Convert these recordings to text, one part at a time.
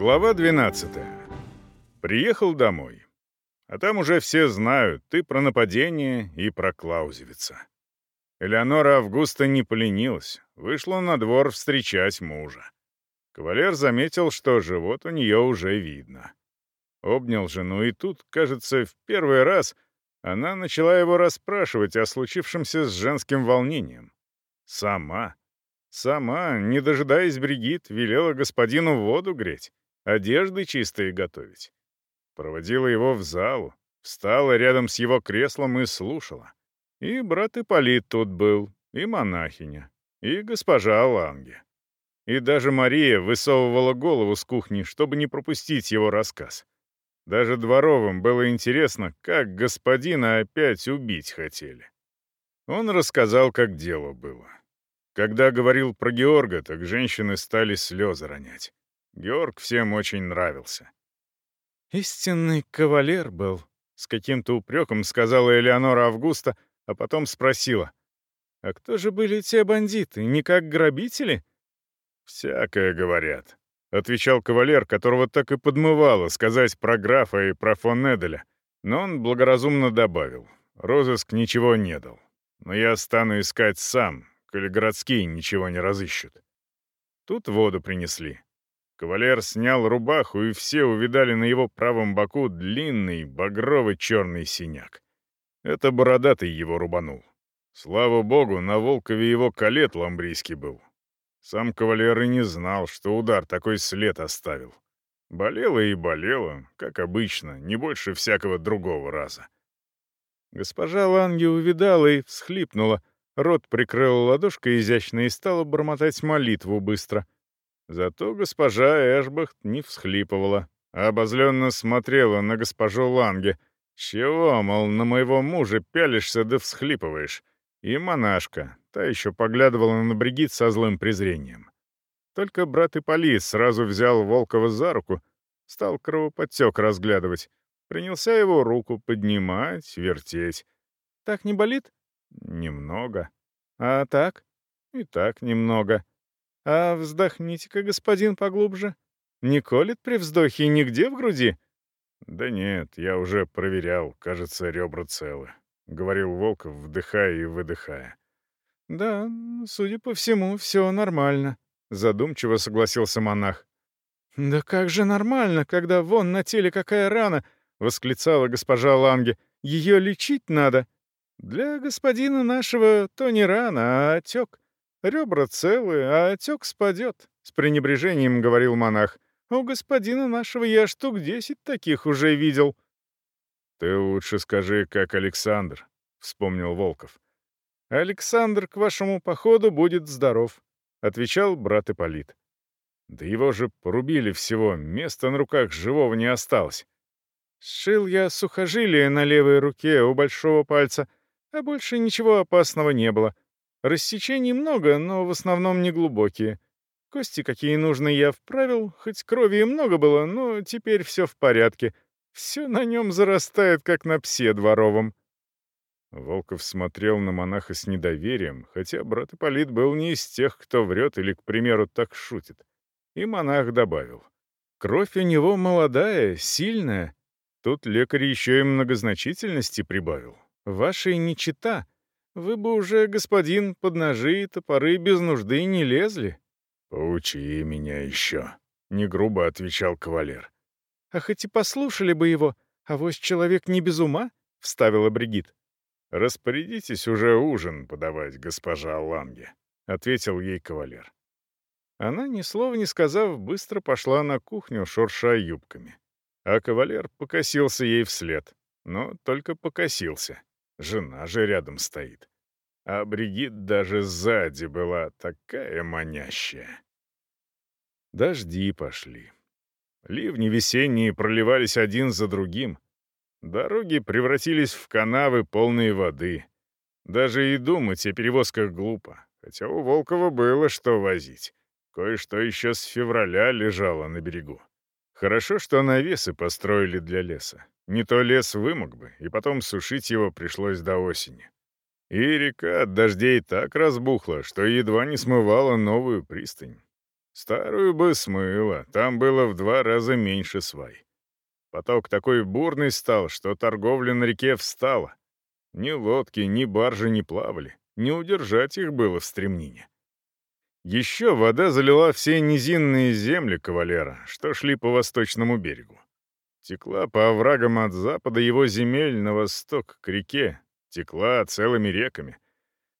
Глава 12. Приехал домой. А там уже все знают, ты про нападение и про Клаузевица. Элеонора Августа не поленилась, вышла на двор встречать мужа. Кавалер заметил, что живот у нее уже видно. Обнял жену, и тут, кажется, в первый раз она начала его расспрашивать о случившемся с женским волнением. Сама. Сама, не дожидаясь Бригит, велела господину воду греть, одежды чистые готовить. Проводила его в залу, встала рядом с его креслом и слушала. И брат Ипполит тут был, и монахиня, и госпожа Ланге. И даже Мария высовывала голову с кухни, чтобы не пропустить его рассказ. Даже дворовым было интересно, как господина опять убить хотели. Он рассказал, как дело было. Когда говорил про Георга, так женщины стали слезы ронять. Георг всем очень нравился. «Истинный кавалер был», — с каким-то упреком сказала Элеонора Августа, а потом спросила. «А кто же были те бандиты? Не как грабители?» «Всякое говорят», — отвечал кавалер, которого так и подмывало сказать про графа и про фон Эделя. Но он благоразумно добавил. Розыск ничего не дал. Но я стану искать сам, коли городские ничего не разыщут. Тут воду принесли. Кавалер снял рубаху, и все увидали на его правом боку длинный, багровый черный синяк. Это бородатый его рубанул. Слава богу, на Волкове его калет ламбрийский был. Сам кавалер и не знал, что удар такой след оставил. Болело и болело, как обычно, не больше всякого другого раза. Госпожа Ланге увидала и всхлипнула, Рот прикрыл ладошкой изящно и стала бормотать молитву быстро. Зато госпожа Эшбахт не всхлипывала, а обозленно смотрела на госпожу Ланге. «Чего, мол, на моего мужа пялишься да всхлипываешь?» И монашка, та еще поглядывала на Бригит со злым презрением. Только брат Ипполит сразу взял Волкова за руку, стал кровоподтек разглядывать. Принялся его руку поднимать, вертеть. «Так не болит?» Немного. А так? И так немного. А вздохните-ка, господин, поглубже. Не колет при вздохе нигде в груди? Да нет, я уже проверял, кажется, ребра целы. — говорил Волков, вдыхая и выдыхая. «Да, судя по всему, все нормально», — задумчиво согласился монах. «Да как же нормально, когда вон на теле какая рана!» — восклицала госпожа Ланге. «Ее лечить надо!» Для господина нашего то не рано, а отек. Ребра целы, а отек спадет, — с пренебрежением говорил монах. У господина нашего я штук десять таких уже видел. Ты лучше скажи, как Александр, — вспомнил Волков. Александр к вашему походу будет здоров, — отвечал брат Ипполит. Да его же порубили всего, места на руках живого не осталось. Сшил я сухожилие на левой руке у большого пальца — а больше ничего опасного не было. Рассечений много, но в основном не глубокие. Кости, какие нужны, я вправил, хоть крови и много было, но теперь все в порядке. Все на нем зарастает, как на псе дворовом. Волков смотрел на монаха с недоверием, хотя брат Ипполит был не из тех, кто врет или, к примеру, так шутит. И монах добавил. Кровь у него молодая, сильная. Тут лекарь еще и многозначительности прибавил. Вашей не чита. Вы бы уже, господин, под ножи и топоры без нужды не лезли». «Поучи меня еще», — не грубо отвечал кавалер. «А хоть и послушали бы его, а вось человек не без ума?» — вставила Бригит. «Распорядитесь уже ужин подавать, госпожа Ланге», — ответил ей кавалер. Она, ни слова не сказав, быстро пошла на кухню, шурша юбками. А кавалер покосился ей вслед, но только покосился. Жена же рядом стоит. А Бригит даже сзади была такая манящая. Дожди пошли. Ливни весенние проливались один за другим. Дороги превратились в канавы, полные воды. Даже и думать о перевозках глупо, хотя у Волкова было что возить. Кое-что еще с февраля лежало на берегу. Хорошо, что навесы построили для леса. Не то лес вымок бы, и потом сушить его пришлось до осени. И река от дождей так разбухла, что едва не смывала новую пристань. Старую бы смыло, там было в два раза меньше свай. Поток такой бурный стал, что торговля на реке встала. Ни лодки, ни баржи не плавали, не удержать их было в стремнине. Еще вода залила все низинные земли кавалера, что шли по восточному берегу. Текла по оврагам от запада его земель на восток к реке, текла целыми реками.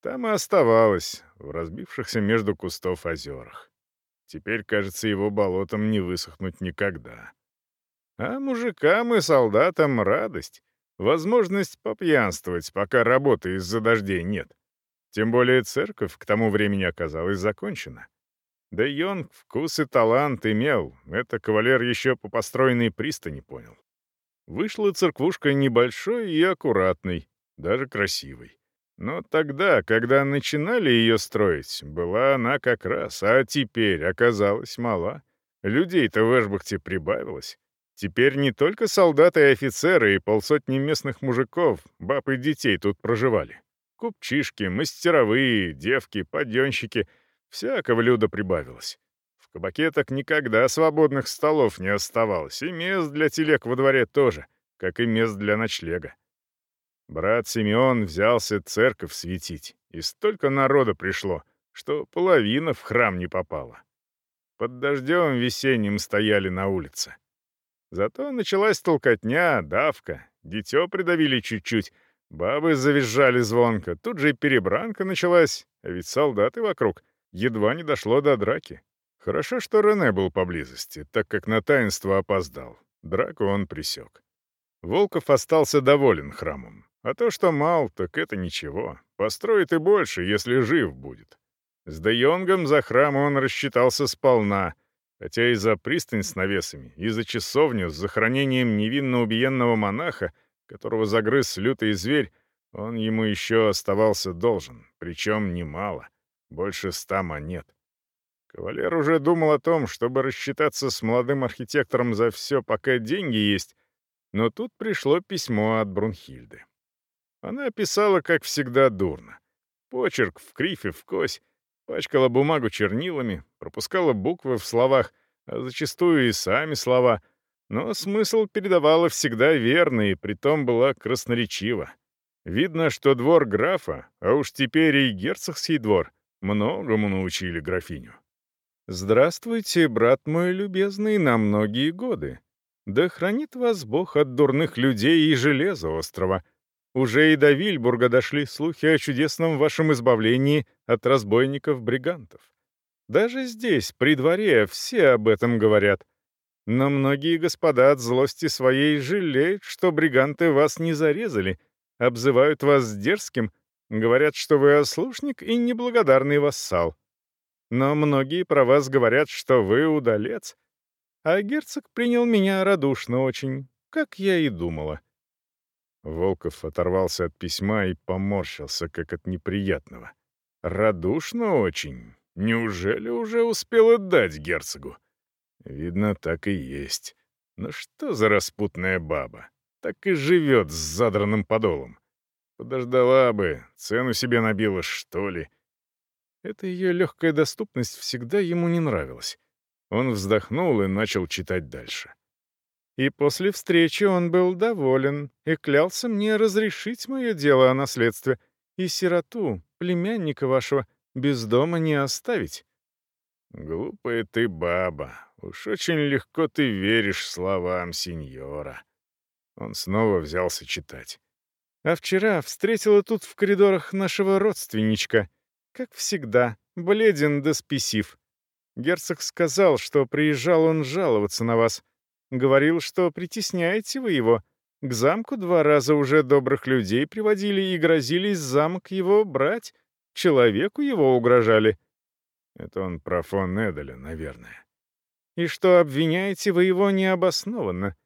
Там и оставалась, в разбившихся между кустов озерах. Теперь, кажется, его болотом не высохнуть никогда. А мужикам и солдатам радость, возможность попьянствовать, пока работы из-за дождей нет. Тем более церковь к тому времени оказалась закончена. Да Йонг вкус и талант имел, это кавалер еще по построенной пристани понял. Вышла церквушка небольшой и аккуратной, даже красивой. Но тогда, когда начинали ее строить, была она как раз, а теперь оказалась мала. Людей-то в Эшбахте прибавилось. Теперь не только солдаты и офицеры и полсотни местных мужиков, баб и детей тут проживали. Купчишки, мастеровые, девки, подъемщики — всякого люда прибавилось. В кабаке так никогда свободных столов не оставалось, и мест для телег во дворе тоже, как и мест для ночлега. Брат Симеон взялся церковь светить, и столько народа пришло, что половина в храм не попала. Под дождем весенним стояли на улице. Зато началась толкотня, давка, дитё придавили чуть-чуть, Бабы завизжали звонко, тут же и перебранка началась, а ведь солдаты вокруг. Едва не дошло до драки. Хорошо, что Рене был поблизости, так как на таинство опоздал. Драку он присек. Волков остался доволен храмом. А то, что мал, так это ничего. Построит и больше, если жив будет. С Де за храм он рассчитался сполна, хотя и за пристань с навесами, и за часовню с захоронением невинно убиенного монаха которого загрыз лютый зверь, он ему еще оставался должен, причем немало, больше ста монет. Кавалер уже думал о том, чтобы рассчитаться с молодым архитектором за все, пока деньги есть, но тут пришло письмо от Брунхильды. Она писала, как всегда, дурно. Почерк в крифе, в кось, пачкала бумагу чернилами, пропускала буквы в словах, а зачастую и сами слова — но смысл передавала всегда верно и притом была красноречива. Видно, что двор графа, а уж теперь и герцогский двор, многому научили графиню. «Здравствуйте, брат мой любезный, на многие годы. Да хранит вас Бог от дурных людей и железа острова. Уже и до Вильбурга дошли слухи о чудесном вашем избавлении от разбойников-бригантов. Даже здесь, при дворе, все об этом говорят. Но многие господа от злости своей жалеют, что бриганты вас не зарезали, обзывают вас дерзким, говорят, что вы ослушник и неблагодарный вассал. Но многие про вас говорят, что вы удалец. А герцог принял меня радушно очень, как я и думала». Волков оторвался от письма и поморщился, как от неприятного. «Радушно очень. Неужели уже успел отдать герцогу?» Видно, так и есть. Но что за распутная баба? Так и живет с задранным подолом. Подождала бы, цену себе набила, что ли. Эта ее легкая доступность всегда ему не нравилась. Он вздохнул и начал читать дальше. И после встречи он был доволен и клялся мне разрешить мое дело о наследстве и сироту, племянника вашего, без дома не оставить. «Глупая ты баба, Уж очень легко ты веришь словам сеньора. Он снова взялся читать. А вчера встретила тут в коридорах нашего родственничка. Как всегда, бледен да спесив. Герцог сказал, что приезжал он жаловаться на вас. Говорил, что притесняете вы его. К замку два раза уже добрых людей приводили и грозились замок его брать. Человеку его угрожали. Это он про фон Эделя, наверное и что обвиняете вы его необоснованно.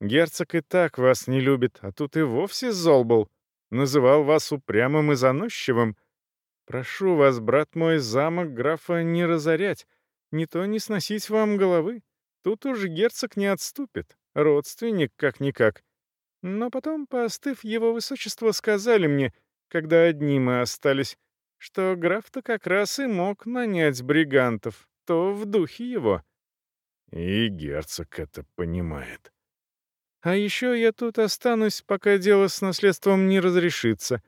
Герцог и так вас не любит, а тут и вовсе зол был. Называл вас упрямым и заносчивым. Прошу вас, брат мой, замок графа не разорять, не то не сносить вам головы. Тут уж герцог не отступит, родственник как-никак. Но потом, поостыв его высочество, сказали мне, когда одни мы остались, что граф-то как раз и мог нанять бригантов, то в духе его. И герцог это понимает. А еще я тут останусь, пока дело с наследством не разрешится.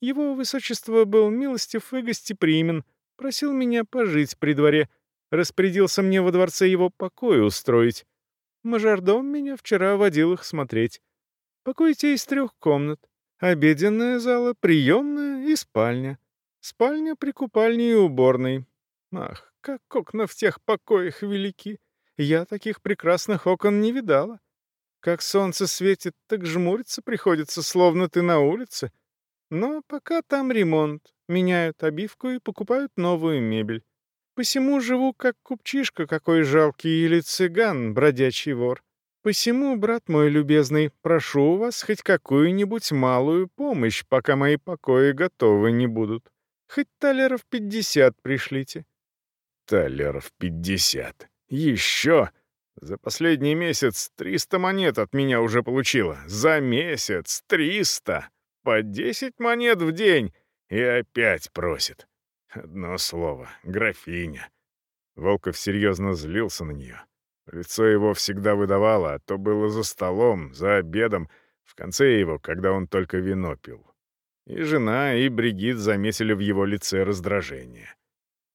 Его высочество был милостив и гостеприимен, просил меня пожить при дворе, распорядился мне во дворце его покой устроить. Мажордом меня вчера водил их смотреть. Покой те из трех комнат. Обеденная зала, приемная и спальня. Спальня при купальне и уборной. Ах, как окна в тех покоях велики! Я таких прекрасных окон не видала. Как солнце светит, так жмуриться приходится, словно ты на улице. Но пока там ремонт, меняют обивку и покупают новую мебель. Посему живу как купчишка какой жалкий или цыган, бродячий вор. Посему, брат мой любезный, прошу у вас хоть какую-нибудь малую помощь, пока мои покои готовы не будут. Хоть талеров пятьдесят пришлите». «Талеров пятьдесят. Еще? За последний месяц триста монет от меня уже получила. За месяц триста. По десять монет в день. И опять просит. Одно слово — графиня». Волков серьезно злился на нее. Лицо его всегда выдавало, а то было за столом, за обедом, в конце его, когда он только вино пил. И жена, и Бригит заметили в его лице раздражение.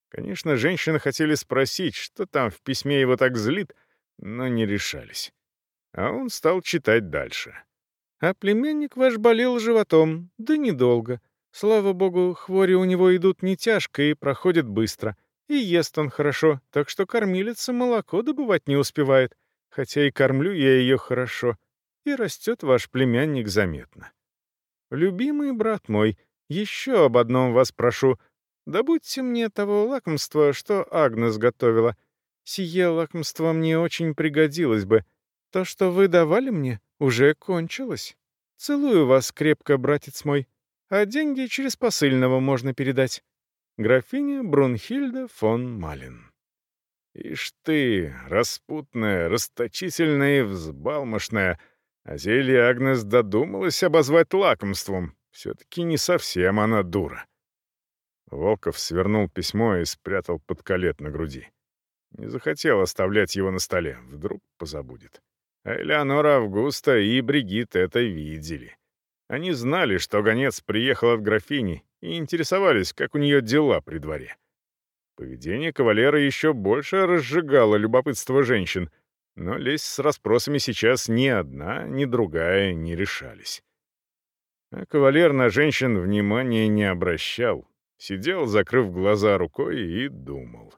Конечно, женщины хотели спросить, что там в письме его так злит, но не решались. А он стал читать дальше. «А племянник ваш болел животом, да недолго. Слава богу, хвори у него идут не тяжко и проходят быстро. И ест он хорошо, так что кормилица молоко добывать не успевает, хотя и кормлю я ее хорошо, и растет ваш племянник заметно. Любимый брат мой, еще об одном вас прошу. Добудьте мне того лакомства, что Агнес готовила. Сие лакомство мне очень пригодилось бы. То, что вы давали мне, уже кончилось. Целую вас крепко, братец мой. А деньги через посыльного можно передать графиня Брунхильда фон Малин. «Ишь ты, распутная, расточительная и взбалмошная, а зелье Агнес додумалась обозвать лакомством. Все-таки не совсем она дура». Волков свернул письмо и спрятал под колет на груди. Не захотел оставлять его на столе, вдруг позабудет. А Элеонора Августа и Бригит это видели. Они знали, что гонец приехал от графини и интересовались, как у нее дела при дворе. Поведение кавалера еще больше разжигало любопытство женщин, но лезть с расспросами сейчас ни одна, ни другая не решались. А кавалер на женщин внимания не обращал, сидел, закрыв глаза рукой, и думал.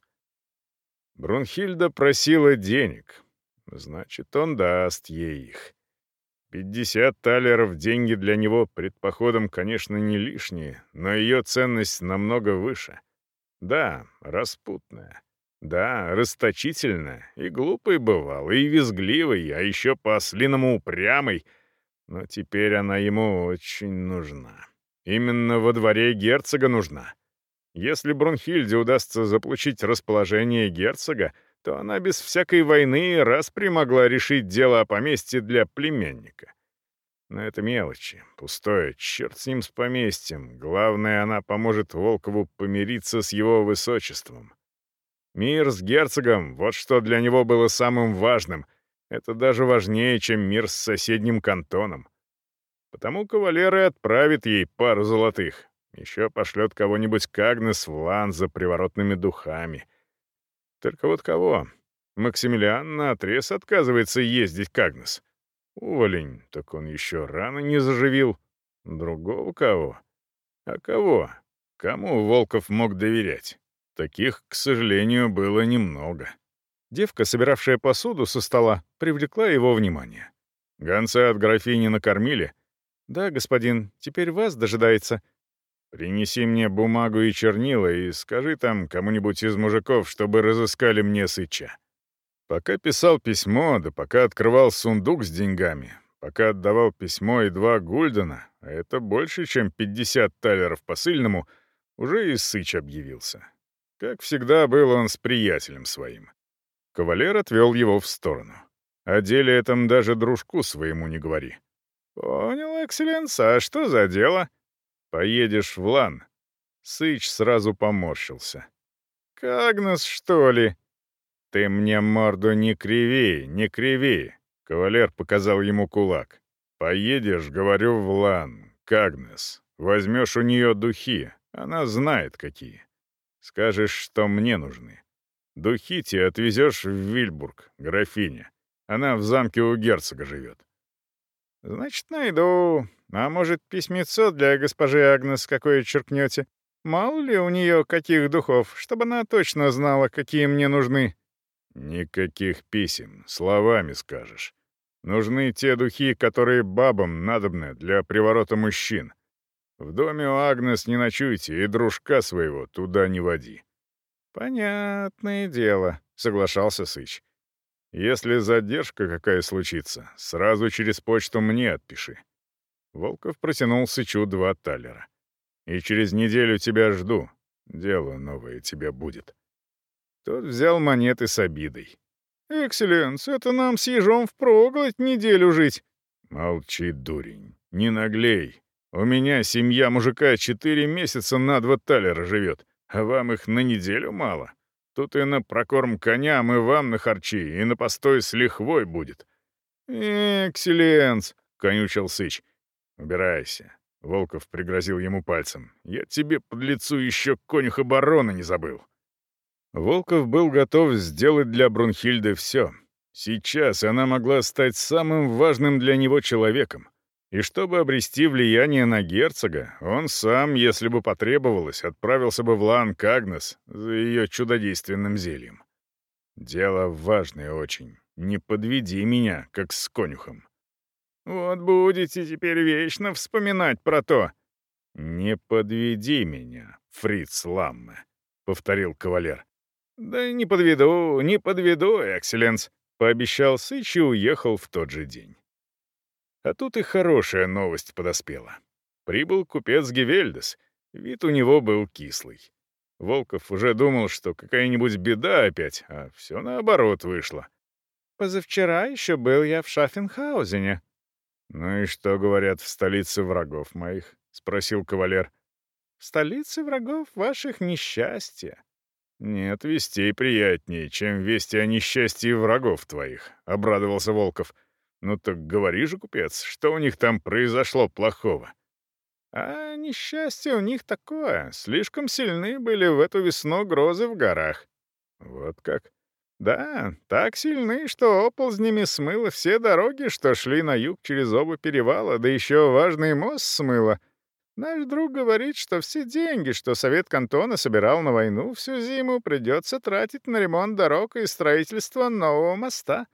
Брунхильда просила денег, значит, он даст ей их. Пятьдесят талеров деньги для него пред походом, конечно, не лишние, но ее ценность намного выше. Да, распутная. Да, расточительная. И глупый бывал, и визгливый, а еще по-ослиному упрямый. Но теперь она ему очень нужна. Именно во дворе герцога нужна. Если Брунхильде удастся заполучить расположение герцога, то она без всякой войны раз примогла решить дело о поместье для племянника. Но это мелочи, пустое, черт с ним с поместьем. Главное, она поможет Волкову помириться с его высочеством. Мир с герцогом — вот что для него было самым важным. Это даже важнее, чем мир с соседним кантоном. Потому кавалер и отправит ей пару золотых. Еще пошлет кого-нибудь к Агнес в лан за приворотными духами — только вот кого? Максимилиан наотрез отказывается ездить к Агнес. Уволень, так он еще рано не заживил. Другого кого? А кого? Кому Волков мог доверять? Таких, к сожалению, было немного. Девка, собиравшая посуду со стола, привлекла его внимание. «Гонца от графини накормили?» «Да, господин, теперь вас дожидается», Принеси мне бумагу и чернила и скажи там кому-нибудь из мужиков, чтобы разыскали мне сыча. Пока писал письмо, да пока открывал сундук с деньгами, пока отдавал письмо и два гульдена, а это больше, чем 50 талеров посыльному, уже и сыч объявился. Как всегда, был он с приятелем своим. Кавалер отвел его в сторону. О деле этом даже дружку своему не говори. «Понял, экселленс, а что за дело?» Поедешь в Лан». Сыч сразу поморщился. «Кагнес, что ли?» ты мне морду не криви, не криви!» Кавалер показал ему кулак. «Поедешь, говорю, в Лан, к Агнес. Возьмешь у нее духи, она знает какие. Скажешь, что мне нужны. Духи тебе отвезешь в Вильбург, графиня. Она в замке у герцога живет. «Значит, найду. А может, письмецо для госпожи Агнес какое черкнете? Мало ли у нее каких духов, чтобы она точно знала, какие мне нужны». «Никаких писем, словами скажешь. Нужны те духи, которые бабам надобны для приворота мужчин. В доме у Агнес не ночуйте и дружка своего туда не води». «Понятное дело», — соглашался Сыч. «Если задержка какая случится, сразу через почту мне отпиши». Волков протянул Сычу два талера. «И через неделю тебя жду. Дело новое тебе будет». Тот взял монеты с обидой. «Экселленс, это нам с ежом впроголодь неделю жить». «Молчи, дурень, не наглей. У меня семья мужика четыре месяца на два талера живет, а вам их на неделю мало. Тут и на прокорм коням, и вам на харчи, и на постой с лихвой будет». «Экселленс», — конючил Сыч. «Убирайся». Волков пригрозил ему пальцем. «Я тебе под лицу еще конюха барона не забыл». Волков был готов сделать для Брунхильды все. Сейчас она могла стать самым важным для него человеком. И чтобы обрести влияние на герцога, он сам, если бы потребовалось, отправился бы в Лан Кагнес за ее чудодейственным зельем. Дело важное очень. Не подведи меня, как с конюхом. Вот будете теперь вечно вспоминать про то. «Не подведи меня, фриц Ламме», — повторил кавалер. «Да не подведу, не подведу, экселленс», — пообещал Сыч и уехал в тот же день. А тут и хорошая новость подоспела. Прибыл купец Гевельдес. Вид у него был кислый. Волков уже думал, что какая-нибудь беда опять, а все наоборот вышло. «Позавчера еще был я в Шаффенхаузене». «Ну и что говорят в столице врагов моих?» — спросил кавалер. «В столице врагов ваших несчастья. «Нет вестей приятнее, чем вести о несчастье врагов твоих», — обрадовался Волков. «Ну так говори же, купец, что у них там произошло плохого?» «А несчастье у них такое. Слишком сильны были в эту весну грозы в горах». «Вот как?» «Да, так сильны, что оползнями смыло все дороги, что шли на юг через оба перевала, да еще важный мост смыло». Наш друг говорит, что все деньги, что Совет Кантона собирал на войну всю зиму, придется тратить на ремонт дорог и строительство нового моста.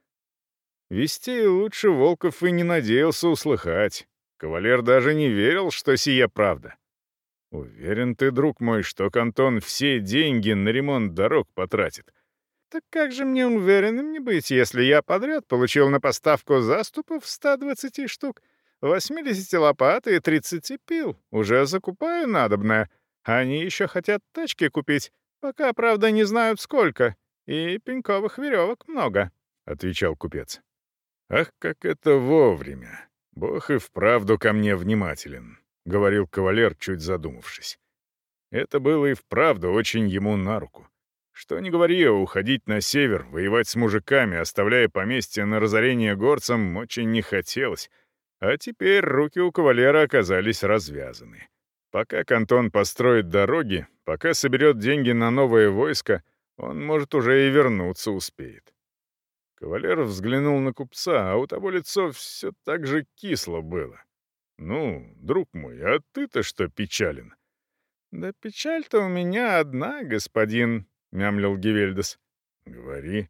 Вести лучше Волков и не надеялся услыхать. Кавалер даже не верил, что сия правда. Уверен ты, друг мой, что Кантон все деньги на ремонт дорог потратит. Так как же мне уверенным не быть, если я подряд получил на поставку заступов 120 штук — 80 лопат и 30 пил. Уже закупаю надобное. Они еще хотят тачки купить, пока, правда, не знают сколько. И пеньковых веревок много», — отвечал купец. «Ах, как это вовремя! Бог и вправду ко мне внимателен», — говорил кавалер, чуть задумавшись. Это было и вправду очень ему на руку. Что не говори, уходить на север, воевать с мужиками, оставляя поместье на разорение горцам, очень не хотелось — а теперь руки у кавалера оказались развязаны. Пока Кантон построит дороги, пока соберет деньги на новое войско, он, может, уже и вернуться успеет. Кавалер взглянул на купца, а у того лицо все так же кисло было. «Ну, друг мой, а ты-то что печален?» «Да печаль-то у меня одна, господин», — мямлил Гевельдес. «Говори».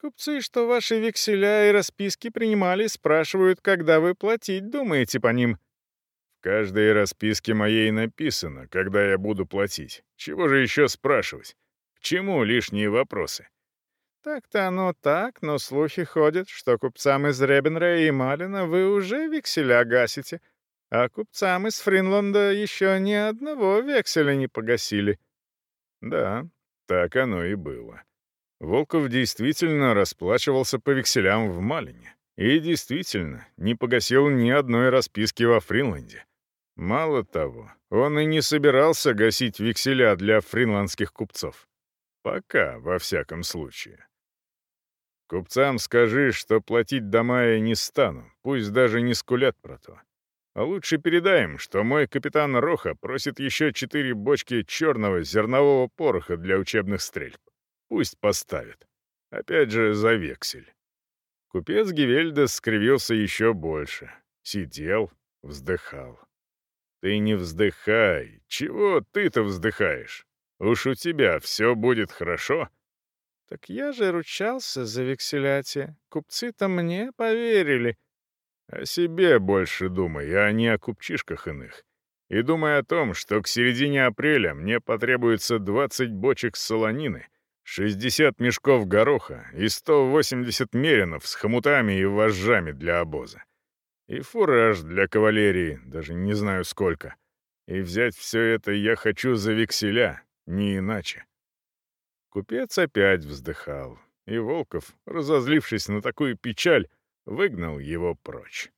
Купцы, что ваши векселя и расписки принимали, спрашивают, когда вы платить думаете по ним. В каждой расписке моей написано, когда я буду платить. Чего же еще спрашивать? К чему лишние вопросы? Так-то оно так, но слухи ходят, что купцам из Ребенрея и Малина вы уже векселя гасите, а купцам из Фринланда еще ни одного векселя не погасили. Да, так оно и было. Волков действительно расплачивался по векселям в Малине. И действительно, не погасил ни одной расписки во Фринланде. Мало того, он и не собирался гасить векселя для фринландских купцов. Пока, во всяком случае. Купцам скажи, что платить до мая не стану, пусть даже не скулят про то. А лучше передай им, что мой капитан Роха просит еще четыре бочки черного зернового пороха для учебных стрельб. Пусть поставит. Опять же, за вексель. Купец Гевельда скривился еще больше. Сидел, вздыхал. «Ты не вздыхай. Чего ты-то вздыхаешь? Уж у тебя все будет хорошо». «Так я же ручался за векселятие. Купцы-то мне поверили». «О себе больше думай, а не о купчишках иных. И думай о том, что к середине апреля мне потребуется 20 бочек солонины, 60 мешков гороха и 180 меринов с хомутами и вожжами для обоза. И фураж для кавалерии, даже не знаю сколько. И взять все это я хочу за векселя, не иначе. Купец опять вздыхал, и Волков, разозлившись на такую печаль, выгнал его прочь.